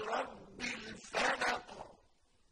خيرا